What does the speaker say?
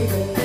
baby.